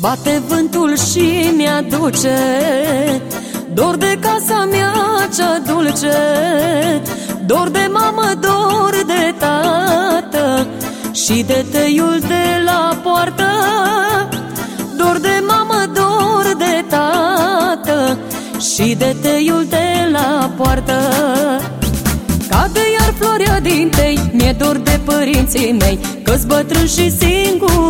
Bate vântul și mi-aduce Dor de casa mea cea dulce Dor de mamă, dor de tată Și de teiul de la poartă. Dor de mamă, dor de tată Și de teiul de la poartă. Cade iar floarea din tei Mi-e dor de părinții mei Că-s bătrân și singurei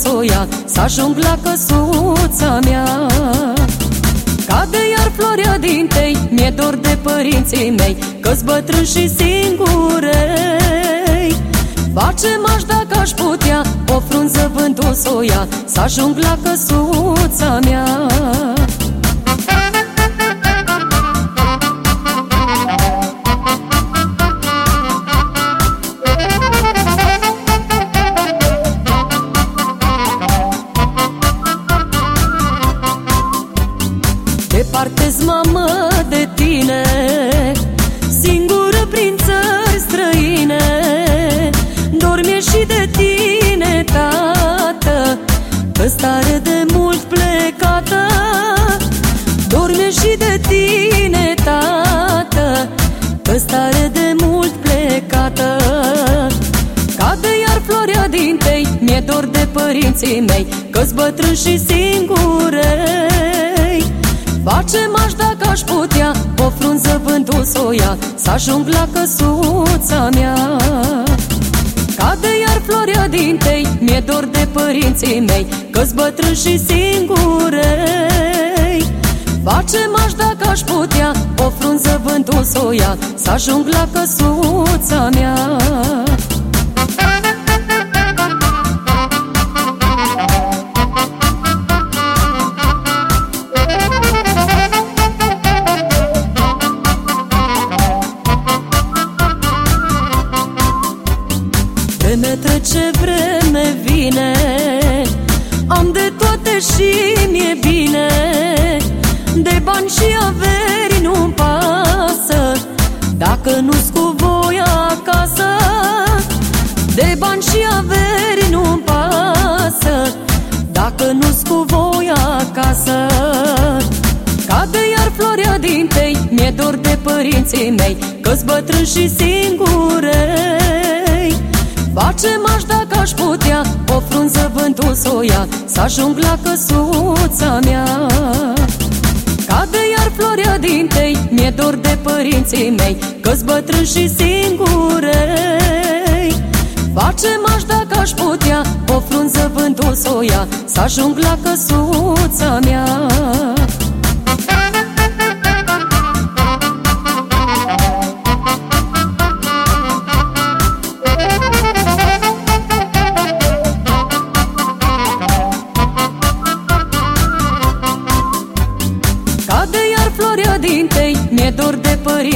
să o ia Să ajung la căsuța mea. Cade iar floarea din tei Mi-e dor de părinții mei Că-s bătrân și singurei. Face m-aș dacă aș putea O frunză vântul să o ia Să ajung la căsuța mea departe mamă de tine Singură prin țări străine. Dormi și de tine, tată Că stare de mult plecată. Dormi și de tine, tată Că stare de mult plecată. Cade iar floarea din tei Mi-e dor de părinții mei Că-s bătrân și singure Face m-aș dacă aș putea O frunză vântul să o ia Să ajung la căsuța mea. Cade iar floarea din tei Mi-e dor de părinții mei Că-s bătrân și singurei. Face m-aș dacă aș putea O frunză vântul să o ia Să ajung la căsuța mea Vreme trece, vreme vine. Am de toate și mi-e bine. De bani și averi nu-mi pasă. Dacă nu-s cu voi acasă De bani și averi nu-mi pasă. Dacă nu-s cu voi acasă Cade iar floarea din tei. Mi-e dor de părinții mei Că-s bătrân și singure Face m-aș dacă aș putea O frunză vântul să o ia Să ajung la căsuța mea. Cade iar floarea din tei Mi-e dor de părinții mei Că-s bătrân și singurei. Face m-aș dacă aș putea O frunză vântul să o ia Să ajung la căsuța mea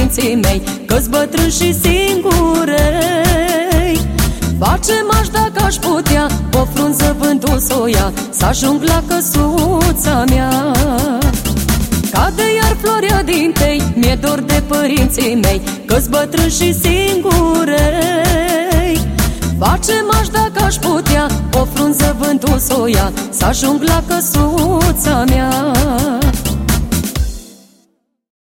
părinții mei Că-s bătrân și singurei. Face m-aș dacă aș putea O frunză vântul să o ia Să ajung la căsuța mea. Cade iar floarea din tei Mi-e dor de părinții mei Că-s bătrân și singurei. Face m-aș dacă aș putea O frunză vântul să o ia Să ajung la căsuța mea